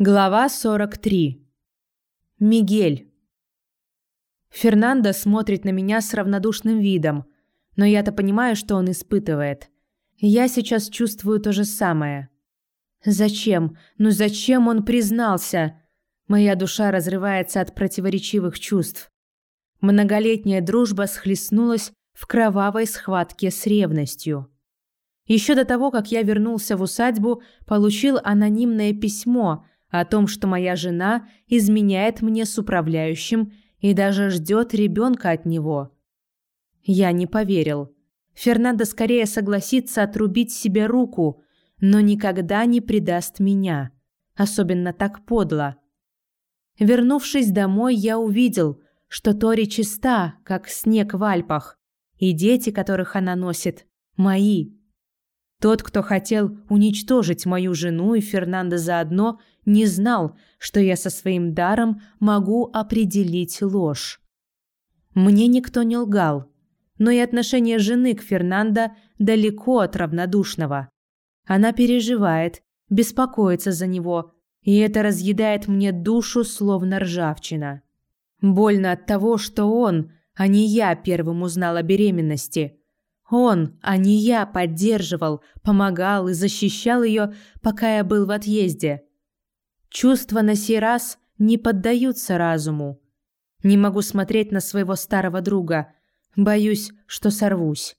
Глава 43. Мигель. Фернандо смотрит на меня с равнодушным видом, но я-то понимаю, что он испытывает. Я сейчас чувствую то же самое. Зачем? Ну зачем он признался? Моя душа разрывается от противоречивых чувств. Многолетняя дружба схлестнулась в кровавой схватке с ревностью. Еще до того, как я вернулся в усадьбу, получил анонимное письмо – о том, что моя жена изменяет мне с управляющим и даже ждет ребенка от него. Я не поверил. Фернандо скорее согласится отрубить себе руку, но никогда не предаст меня. Особенно так подло. Вернувшись домой, я увидел, что Тори чиста, как снег в Альпах, и дети, которых она носит, мои. Тот, кто хотел уничтожить мою жену и Фернандо заодно, не знал, что я со своим даром могу определить ложь. Мне никто не лгал, но и отношение жены к Фернандо далеко от равнодушного. Она переживает, беспокоится за него, и это разъедает мне душу, словно ржавчина. Больно от того, что он, а не я первым узнал о беременности – он, а не я, поддерживал, помогал и защищал ее, пока я был в отъезде. Чувства на сей раз не поддаются разуму. Не могу смотреть на своего старого друга. Боюсь, что сорвусь.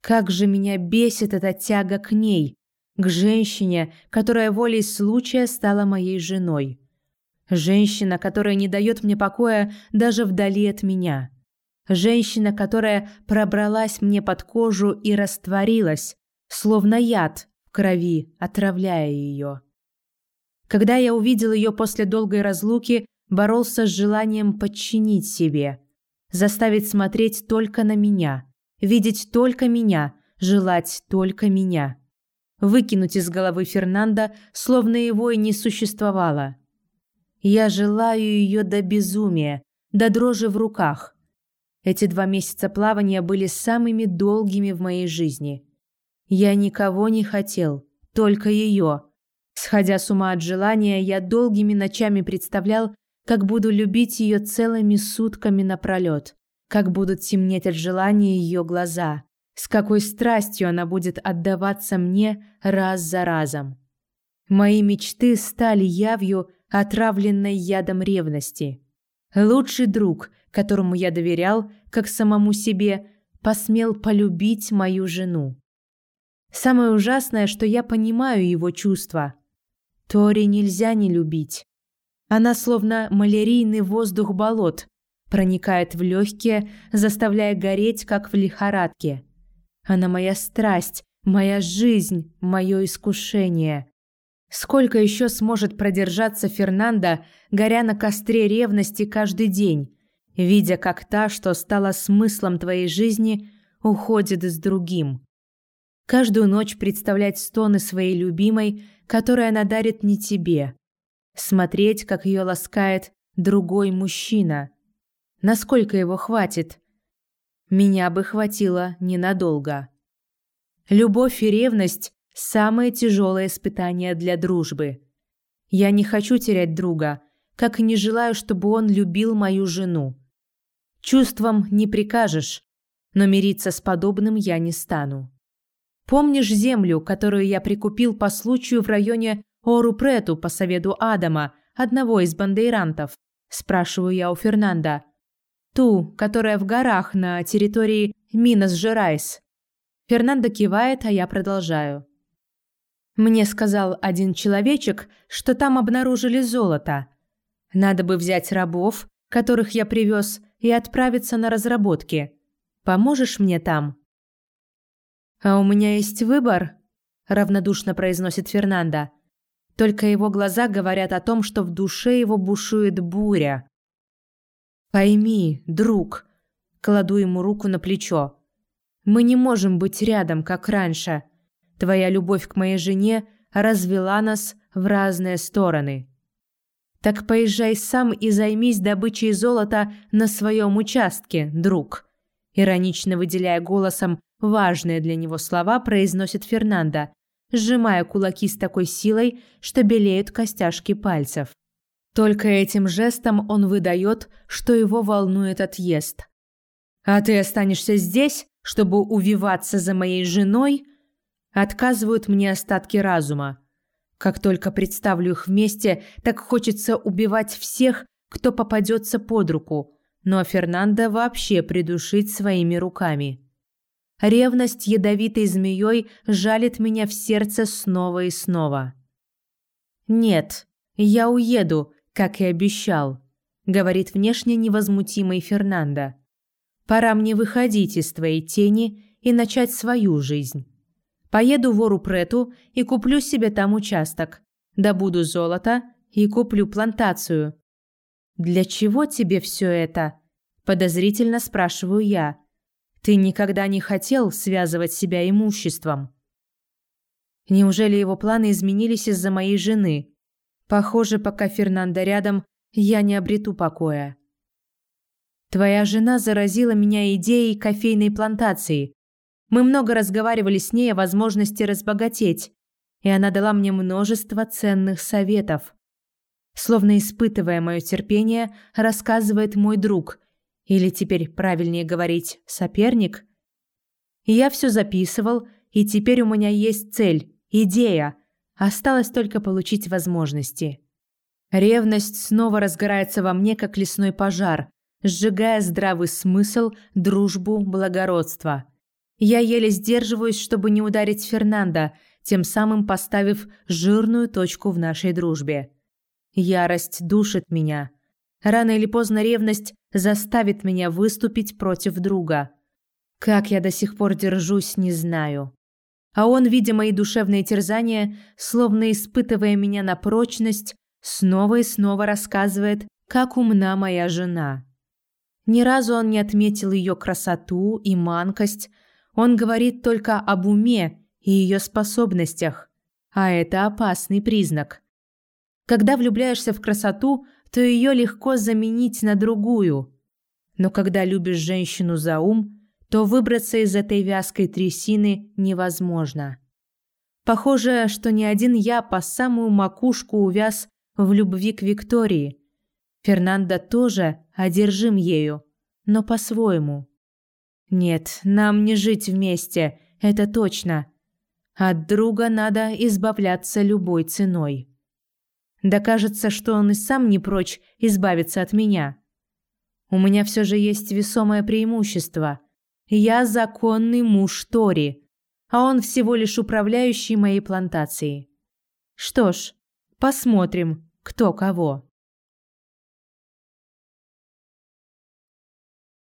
Как же меня бесит эта тяга к ней, к женщине, которая волей случая стала моей женой. Женщина, которая не дает мне покоя даже вдали от меня. Женщина, которая пробралась мне под кожу и растворилась, словно яд в крови, отравляя ее. Когда я увидел ее после долгой разлуки, боролся с желанием подчинить себе, заставить смотреть только на меня, видеть только меня, желать только меня. Выкинуть из головы Фернанда, словно его и не существовало. Я желаю ее до безумия, до дрожи в руках, эти два месяца плавания были самыми долгими в моей жизни. Я никого не хотел, только ее. Сходя с ума от желания, я долгими ночами представлял, как буду любить ее целыми сутками напролет, как будут темнеть от желания ее глаза, с какой страстью она будет отдаваться мне раз за разом. Мои мечты стали явью, отравленной ядом ревности. Лучший друг, которому я доверял, как самому себе, посмел полюбить мою жену. Самое ужасное, что я понимаю его чувства. Тори нельзя не любить. Она словно малярийный воздух болот, проникает в легкие, заставляя гореть, как в лихорадке. Она моя страсть, моя жизнь, мое искушение. Сколько еще сможет продержаться Фернандо, горя на костре ревности каждый день, видя, как та, что стала смыслом твоей жизни, уходит с другим? Каждую ночь представлять стоны своей любимой, которая она дарит не тебе. Смотреть, как ее ласкает другой мужчина. Насколько его хватит? Меня бы хватило ненадолго. Любовь и ревность Самое тяжелое испытание для дружбы. Я не хочу терять друга, как и не желаю, чтобы он любил мою жену. Чувствам не прикажешь, но мириться с подобным я не стану. Помнишь землю, которую я прикупил по случаю в районе Орупрету по совету Адама, одного из бандейрантов? Спрашиваю я у Фернанда. Ту, которая в горах на территории Минас-Жерайс. Фернандо кивает, а я продолжаю. Мне сказал один человечек, что там обнаружили золото. Надо бы взять рабов, которых я привез, и отправиться на разработки. Поможешь мне там? А у меня есть выбор, равнодушно произносит Фернандо. Только его глаза говорят о том, что в душе его бушует буря. Пойми, друг, кладу ему руку на плечо. Мы не можем быть рядом, как раньше. Твоя любовь к моей жене развела нас в разные стороны. Так поезжай сам и займись добычей золота на своем участке, друг. Иронично выделяя голосом важные для него слова, произносит Фернандо, сжимая кулаки с такой силой, что белеют костяшки пальцев. Только этим жестом он выдает, что его волнует отъезд. «А ты останешься здесь, чтобы увиваться за моей женой?» Отказывают мне остатки разума. Как только представлю их вместе, так хочется убивать всех, кто попадется под руку, но Фернандо вообще придушить своими руками. Ревность ядовитой змеей жалит меня в сердце снова и снова. «Нет, я уеду, как и обещал», — говорит внешне невозмутимый Фернандо. «Пора мне выходить из твоей тени и начать свою жизнь. Поеду в Ору-Прету и куплю себе там участок, добуду золото и куплю плантацию». «Для чего тебе все это?» – подозрительно спрашиваю я. «Ты никогда не хотел связывать себя имуществом?» Неужели его планы изменились из-за моей жены? Похоже, пока Фернандо рядом, я не обрету покоя. Твоя жена заразила меня идеей кофейной плантации. Мы много разговаривали с ней о возможности разбогатеть, и она дала мне множество ценных советов. Словно испытывая мое терпение, рассказывает мой друг, или теперь правильнее говорить соперник. Я все записывал, и теперь у меня есть цель, идея – Осталось только получить возможности. Ревность снова разгорается во мне, как лесной пожар, сжигая здравый смысл, дружбу, благородство. Я еле сдерживаюсь, чтобы не ударить Фернанда, тем самым поставив жирную точку в нашей дружбе. Ярость душит меня. Рано или поздно ревность заставит меня выступить против друга. Как я до сих пор держусь, не знаю. А он, видя мои душевные терзания, словно испытывая меня на прочность, снова и снова рассказывает, как умна моя жена. Ни разу он не отметил ее красоту и манкость, он говорит только об уме и ее способностях, а это опасный признак. Когда влюбляешься в красоту, то ее легко заменить на другую. Но когда любишь женщину за ум, то выбраться из этой вязкой трясины невозможно. Похоже, что ни один я по самую макушку увяз в любви к Виктории. Фернандо тоже одержим ею, но по-своему. Нет, нам не жить вместе, это точно. От друга надо избавляться любой ценой. Да кажется, что он и сам не прочь избавиться от меня. У меня все же есть весомое преимущество. Я законный муж Тори, а он всего лишь управляющий моей плантацией. Что ж, посмотрим, кто кого.